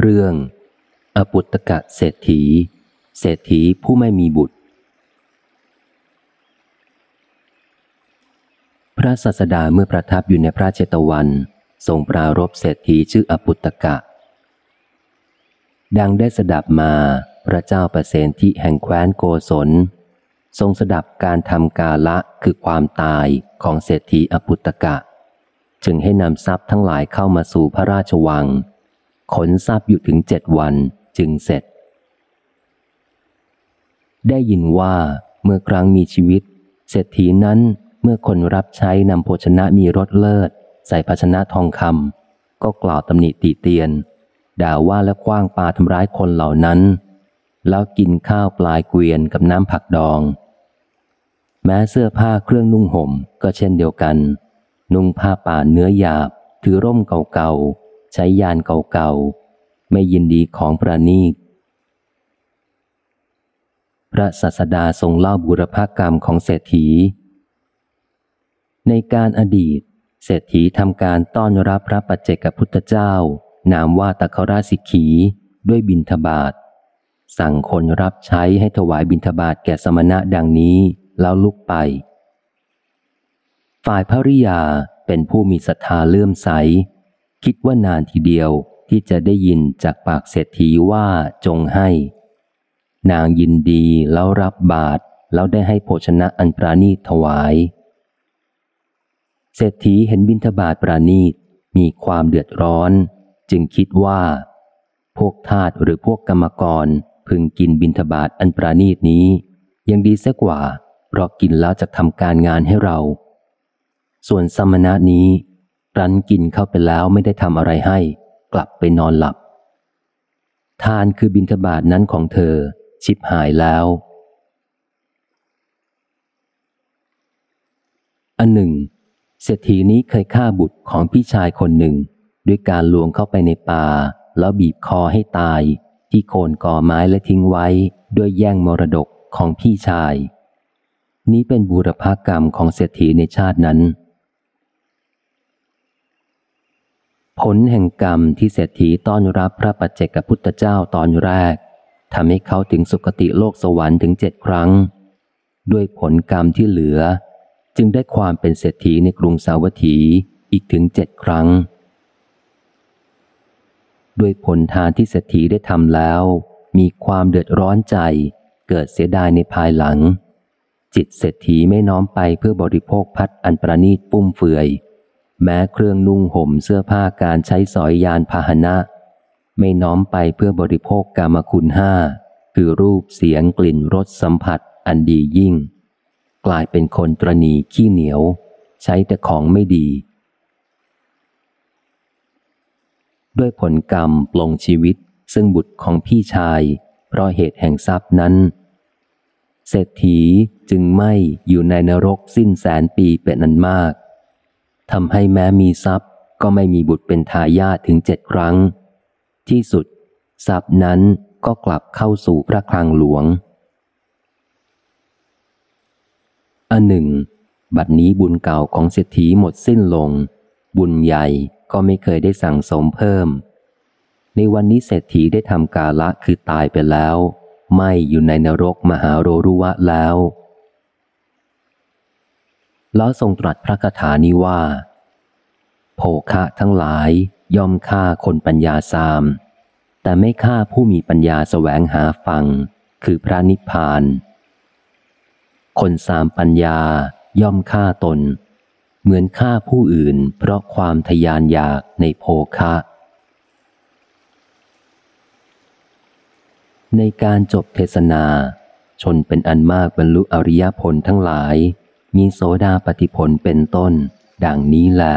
เรื่อง อปุตตกะเศรษฐี เศรษฐีผู้ไม่มีบุตร พระศาสดาเมื่อประทับอยู่ในพระเจตวัน ทรงปรารบเศรษฐีชื่ออปุตตกะ ดังได้สดับมาพระเจ้าประเสนที่แห่งแคว้นโกศล ทรงสดับการทำกาละคือความตายของเศรษฐีอปุตตกะ จึงให้นำทรัพย์ทั้งหลายเข้ามาสู่พระราชวัง ขนทรัพย์อยู่ถึงเจ็ดวันจึงเสร็จ ได้ยินว่าเมื่อครั้งมีชีวิต เศรษฐีนั้นเมื่อคนรับใช้นำโภชนะมีรสเลิศ ใส่ภาชนะทองคำก็กล่าวตำหนิตีเตียน ด่าว่าและคว้างปาทำร้ายคนเหล่านั้น แล้วกินข้าวปลายเกวียนกับน้ำผักดอง แม้เสื้อผ้าเครื่องนุ่งห่มก็เช่นเดียวกัน นุ่งผ้าป่าเนื้อหยาบถือร่มเก่าๆ ใช้ยานเก่าๆ ไม่ยินดีของประนีต พระศาสดาทรงเล่าบุรพกรรมของเศรษฐี ในการอดีต เศรษฐีทำการต้อนรับพระปัจเจกพุทธเจ้า นามว่าตะคราสิกขีด้วยบินทบาทสั่งคนรับใช้ให้ถวายบินทบาทแก่สมณะดังนี้แล้วลุกไป ฝ่ายภริยาเป็นผู้มีศรัทธาเลื่อมใส คิดว่านานทีเดียวที่จะได้ยินจากปากเศรษฐีว่าจงให้ นางยินดีแล้วรับบาทแล้วได้ให้โภชนะอันปราณีถวาย เศรษฐีเห็นบินทบาทปราณีตมีความเดือดร้อน จึงคิดว่า พวกทาสหรือพวกกรรมกรพึงกินบินทบาทอันปราณีตนี้ ยังดีเสียกว่าเพราะกินแล้วจะทำการงานให้เรา ส่วนสมณะนี้ รันกินเข้าไปแล้วไม่ได้ทำอะไรให้ กลับไปนอนหลับ ทานคือบินทบาทนั้นของเธอ ชิบหายแล้ว อันหนึ่งเศรษฐีนี้เคยฆ่าบุตรของพี่ชายคนหนึ่ง ด้วยการลวงเข้าไปในป่า แล้วบีบคอให้ตาย ที่โคนก่อไม้และทิ้งไว้ ด้วยแย่งมรดกของพี่ชาย นี้เป็นบูรพากรรมของเศรษฐีในชาตินั้น ผลแห่งกรรมที่เศรษฐีต้อนรับพระปัจเจกพุทธเจ้าตอนแรกทำให้เขาถึงสุคติโลกสวรรค์ถึงเจ็ดครั้ง ด้วยผลกรรมที่เหลือ จึงได้ความเป็นเศรษฐีในกรุงสาวัตถีอีกถึงเจ็ดครั้ง ด้วยผลทานที่เศรษฐีได้ทำแล้ว มีความเดือดร้อนใจ เกิดเสียดายในภายหลัง จิตเศรษฐีไม่น้อมไปเพื่อบริโภคพัดอันประณีตปุ้มเฟือย แม้เครื่องนุ่งห่มเสื้อผ้าการใช้สอยยานพาหนะ ไม่น้อมไปเพื่อบริโภคกรรมคุณห้า คือรูปเสียงกลิ่นรสสัมผัสอันดียิ่ง กลายเป็นคนตรณีขี้เหนียว ใช้แต่ของไม่ดี ด้วยผลกรรมปลงชีวิตซึ่งบุตรของพี่ชาย เพราะเหตุแห่งทรัพย์นั้น เศรษฐีจึงไม่อยู่ในนรกสิ้นแสนปีเป็นนันมาก ทำให้แม้มีทรัพย์ก็ไม่มีบุตรเป็นทายาทถึงเจ็ดครั้ง ที่สุด ทรัพย์นั้นก็กลับเข้าสู่พระคลังหลวง อันหนึ่ง บัดนี้บุญเก่าของเศรษฐีหมดสิ้นลง บุญใหญ่ก็ไม่เคยได้สั่งสมเพิ่ม ในวันนี้เศรษฐีได้ทำกาละคือตายไปแล้ว ไม่อยู่ในนรกมหาโรรุวะแล้ว แล้วทรงตรัสพระคาถานี้ว่า โภคะทั้งหลายย่อมฆ่าคนปัญญาสาม แต่ไม่ฆ่าผู้มีปัญญาแสวงหาฟัง คือพระนิพพาน คนสามปัญญาย่อมฆ่าตน เหมือนฆ่าผู้อื่น เพราะความทยานอยากในโภคะ ในการจบเทศนา ชนเป็นอันมากบรรลุอริยผลทั้งหลาย มีโสดาปฏิผลเป็นต้น ดังนี้แหละ